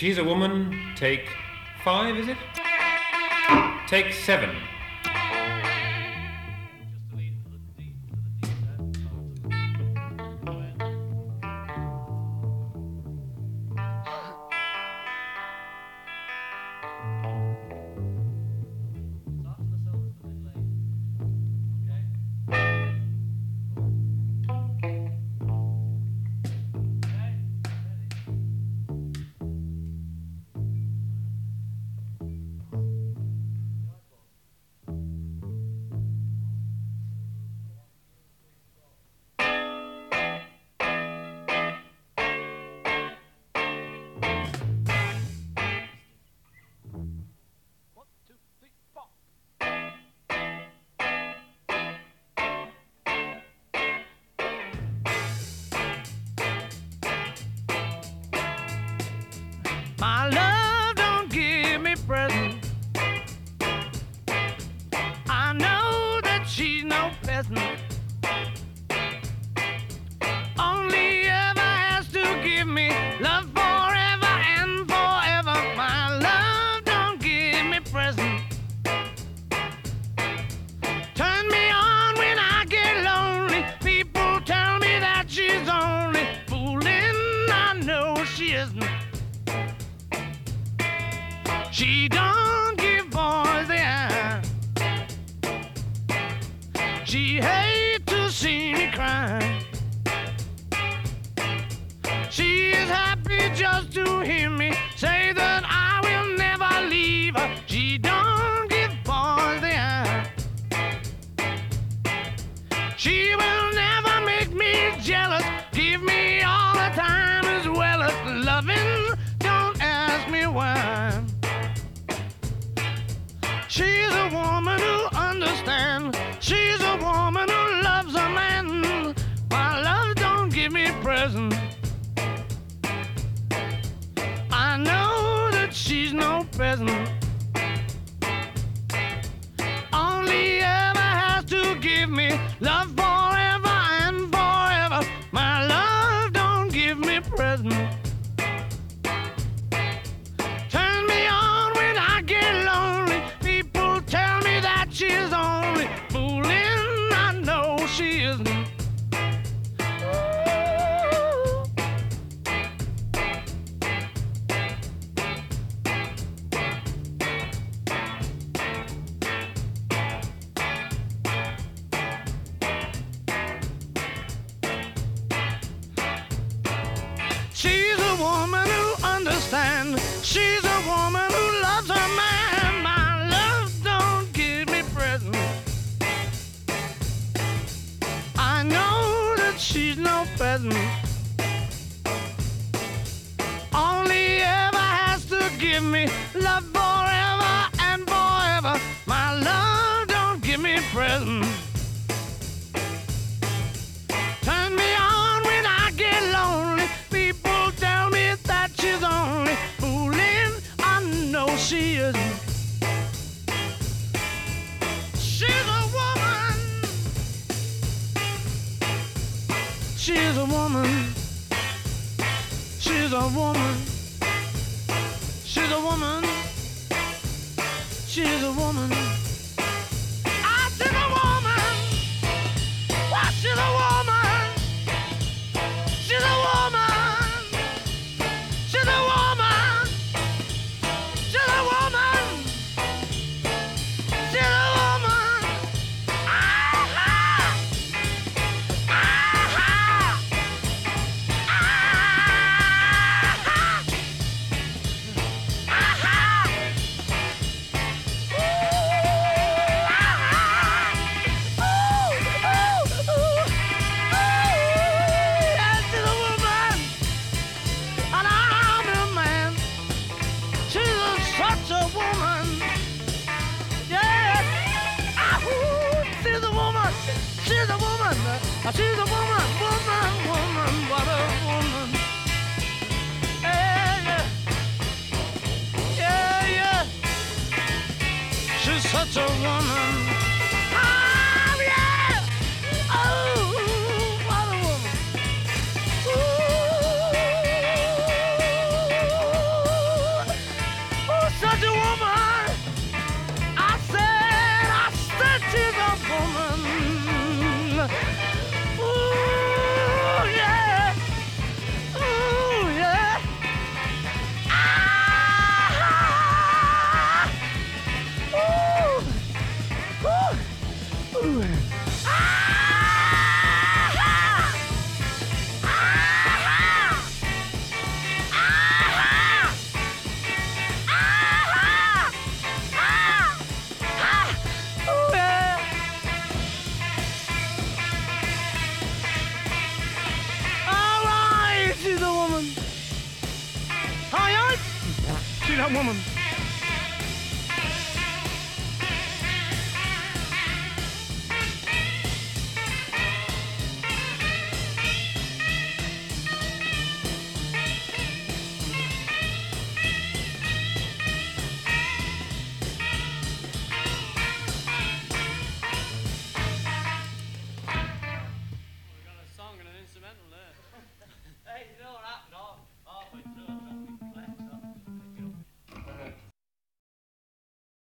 She's a woman. Take five, is it? Take seven. She don't give boys the eye. She hate to see me cry. She is happy just to hear me say that I will never leave her. She don't give boys the eye. She will never make me jealous. Give me all the time as well as loving. Don't ask me why. She's a woman who understands. She's a woman who loves a man. My love don't give me presents. She's a woman who understands. She's a woman who loves her man. My love don't give me presents. I know that she's no peasant. Only ever has to give me love forever and forever. My love don't give me presents. She's a woman. She's a woman. She's a woman. She's a She's a woman, woman, woman, what a woman. Yeah, yeah. Yeah, yeah. She's such a woman. That woman.